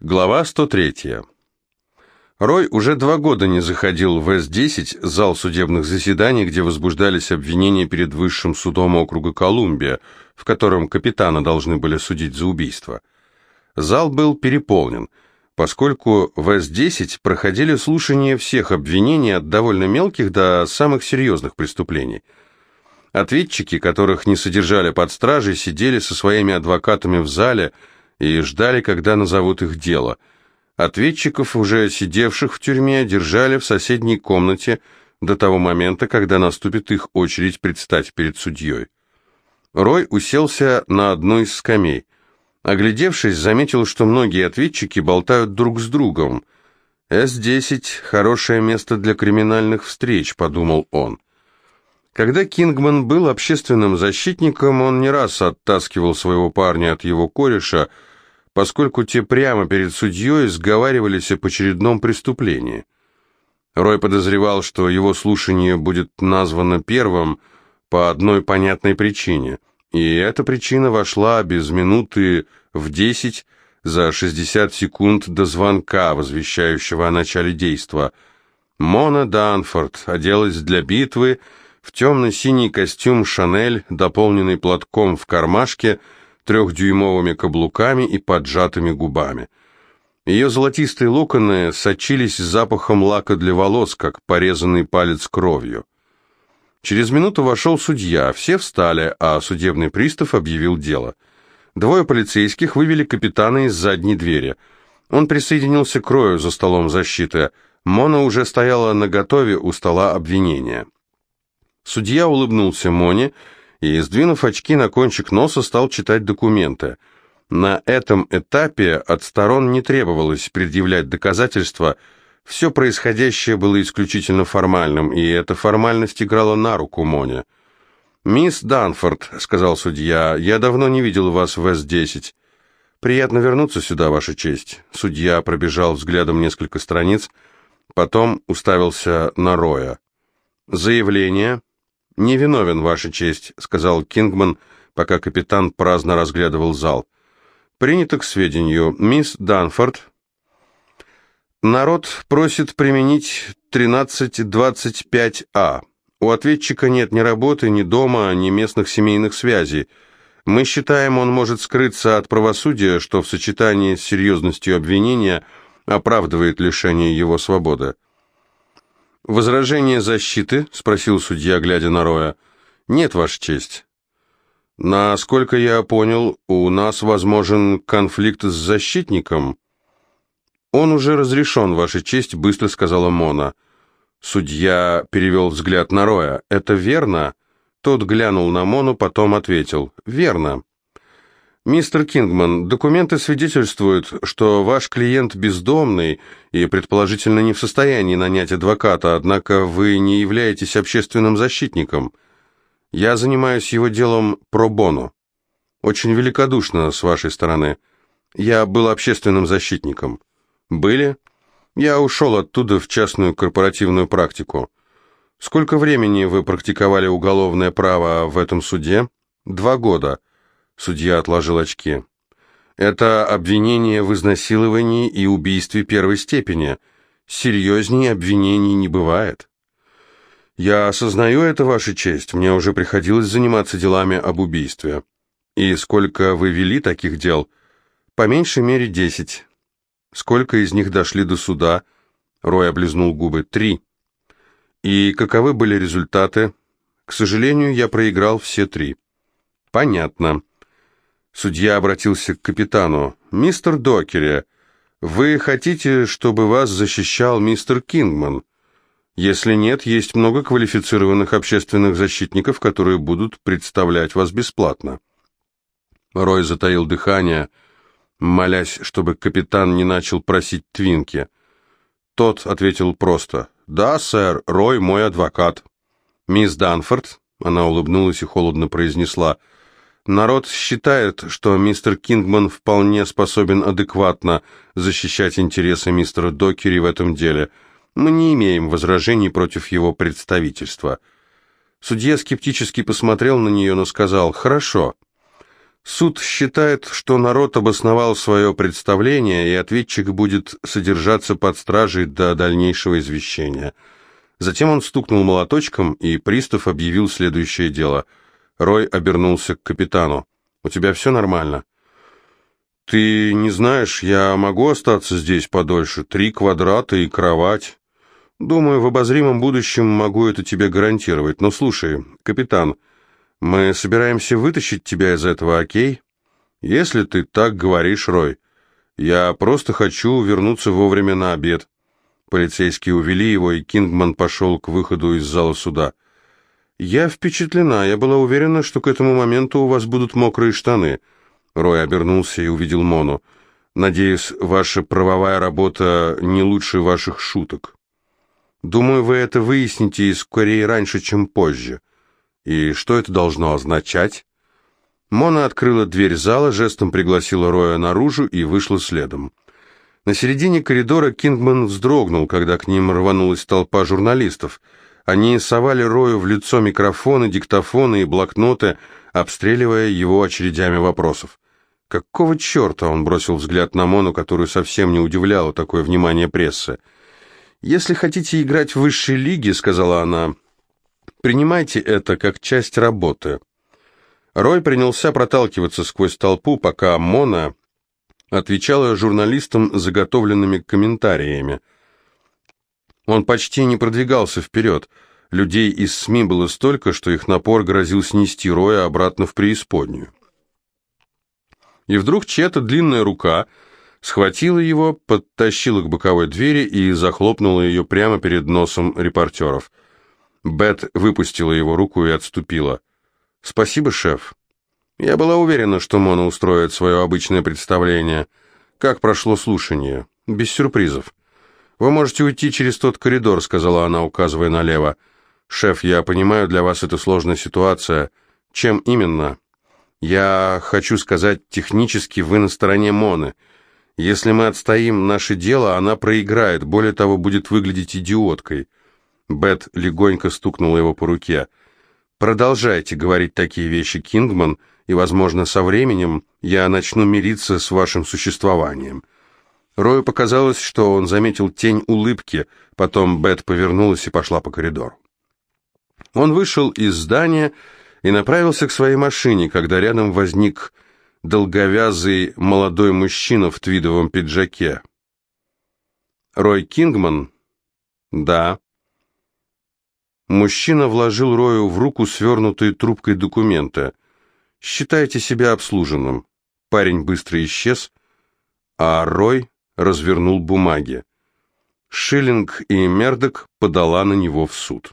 Глава 103. Рой уже два года не заходил в С-10, зал судебных заседаний, где возбуждались обвинения перед Высшим судом округа Колумбия, в котором капитана должны были судить за убийство. Зал был переполнен, поскольку в С-10 проходили слушания всех обвинений от довольно мелких до самых серьезных преступлений. Ответчики, которых не содержали под стражей, сидели со своими адвокатами в зале и ждали, когда назовут их дело – Ответчиков, уже сидевших в тюрьме, держали в соседней комнате до того момента, когда наступит их очередь предстать перед судьей. Рой уселся на одну из скамей. Оглядевшись, заметил, что многие ответчики болтают друг с другом. «С-10 — хорошее место для криминальных встреч», — подумал он. Когда Кингман был общественным защитником, он не раз оттаскивал своего парня от его кореша, поскольку те прямо перед судьей сговаривались об очередном преступлении. Рой подозревал, что его слушание будет названо первым по одной понятной причине, и эта причина вошла без минуты в десять за 60 секунд до звонка, возвещающего о начале действа. Мона Данфорд оделась для битвы в темно-синий костюм «Шанель», дополненный платком в кармашке – трехдюймовыми каблуками и поджатыми губами. Ее золотистые локоны сочились запахом лака для волос, как порезанный палец кровью. Через минуту вошел судья, все встали, а судебный пристав объявил дело. Двое полицейских вывели капитана из задней двери. Он присоединился к Рою за столом защиты. Мона уже стояла наготове у стола обвинения. Судья улыбнулся Моне и, сдвинув очки на кончик носа, стал читать документы. На этом этапе от сторон не требовалось предъявлять доказательства, все происходящее было исключительно формальным, и эта формальность играла на руку Моне. «Мисс Данфорд», — сказал судья, — «я давно не видел вас в С-10». «Приятно вернуться сюда, Ваша честь». Судья пробежал взглядом несколько страниц, потом уставился на Роя. «Заявление?» «Невиновен, Ваша честь», — сказал Кингман, пока капитан праздно разглядывал зал. «Принято к сведению. Мисс Данфорд...» «Народ просит применить 1325А. У ответчика нет ни работы, ни дома, ни местных семейных связей. Мы считаем, он может скрыться от правосудия, что в сочетании с серьезностью обвинения оправдывает лишение его свободы». «Возражение защиты?» — спросил судья, глядя на Роя. «Нет, Ваша честь». «Насколько я понял, у нас возможен конфликт с защитником». «Он уже разрешен, Ваша честь», — быстро сказала Мона. Судья перевел взгляд на Роя. «Это верно?» Тот глянул на Мону, потом ответил. «Верно». «Мистер Кингман, документы свидетельствуют, что ваш клиент бездомный и, предположительно, не в состоянии нанять адвоката, однако вы не являетесь общественным защитником. Я занимаюсь его делом про-боно. Очень великодушно с вашей стороны. Я был общественным защитником. Были? Я ушел оттуда в частную корпоративную практику. Сколько времени вы практиковали уголовное право в этом суде? Два года. Судья отложил очки. «Это обвинение в изнасиловании и убийстве первой степени. Серьезнее обвинений не бывает». «Я осознаю это, Ваша честь. Мне уже приходилось заниматься делами об убийстве. И сколько вы вели таких дел?» «По меньшей мере десять». «Сколько из них дошли до суда?» Рой облизнул губы. «Три». «И каковы были результаты?» «К сожалению, я проиграл все три». «Понятно». Судья обратился к капитану. «Мистер Докере, вы хотите, чтобы вас защищал мистер Кингман? Если нет, есть много квалифицированных общественных защитников, которые будут представлять вас бесплатно». Рой затаил дыхание, молясь, чтобы капитан не начал просить Твинки. Тот ответил просто «Да, сэр, Рой мой адвокат». «Мисс Данфорд», — она улыбнулась и холодно произнесла, — Народ считает, что мистер Кингман вполне способен адекватно защищать интересы мистера Докери в этом деле. Мы не имеем возражений против его представительства. Судья скептически посмотрел на нее, но сказал «Хорошо». Суд считает, что народ обосновал свое представление, и ответчик будет содержаться под стражей до дальнейшего извещения. Затем он стукнул молоточком, и пристав объявил следующее дело. Рой обернулся к капитану. «У тебя все нормально?» «Ты не знаешь, я могу остаться здесь подольше. Три квадрата и кровать. Думаю, в обозримом будущем могу это тебе гарантировать. Но слушай, капитан...» Мы собираемся вытащить тебя из этого, окей? Если ты так говоришь, Рой. Я просто хочу вернуться вовремя на обед. Полицейские увели его, и Кингман пошел к выходу из зала суда. Я впечатлена, я была уверена, что к этому моменту у вас будут мокрые штаны. Рой обернулся и увидел Мону. Надеюсь, ваша правовая работа не лучше ваших шуток. Думаю, вы это выясните и скорее раньше, чем позже. И что это должно означать? Мона открыла дверь зала, жестом пригласила Роя наружу и вышла следом. На середине коридора Кингман вздрогнул, когда к ним рванулась толпа журналистов. Они совали Рою в лицо микрофоны, диктофоны и блокноты, обстреливая его очередями вопросов. Какого черта он бросил взгляд на Мону, которую совсем не удивляло такое внимание прессы. «Если хотите играть в высшей лиге», — сказала она, Принимайте это как часть работы. Рой принялся проталкиваться сквозь толпу, пока Мона отвечала журналистам заготовленными комментариями. Он почти не продвигался вперед. Людей из СМИ было столько, что их напор грозил снести Роя обратно в преисподнюю. И вдруг чья-то длинная рука схватила его, подтащила к боковой двери и захлопнула ее прямо перед носом репортеров – Бет выпустила его руку и отступила. «Спасибо, шеф. Я была уверена, что Мона устроит свое обычное представление. Как прошло слушание? Без сюрпризов. Вы можете уйти через тот коридор», — сказала она, указывая налево. «Шеф, я понимаю, для вас это сложная ситуация. Чем именно?» «Я хочу сказать, технически вы на стороне Моны. Если мы отстоим наше дело, она проиграет, более того, будет выглядеть идиоткой». Бет легонько стукнула его по руке. «Продолжайте говорить такие вещи, Кингман, и, возможно, со временем я начну мириться с вашим существованием». Рою показалось, что он заметил тень улыбки, потом Бет повернулась и пошла по коридору. Он вышел из здания и направился к своей машине, когда рядом возник долговязый молодой мужчина в твидовом пиджаке. «Рой Кингман?» «Да». Мужчина вложил Рою в руку свернутые трубкой документа. «Считайте себя обслуженным». Парень быстро исчез, а Рой развернул бумаги. Шиллинг и Мердок подала на него в суд.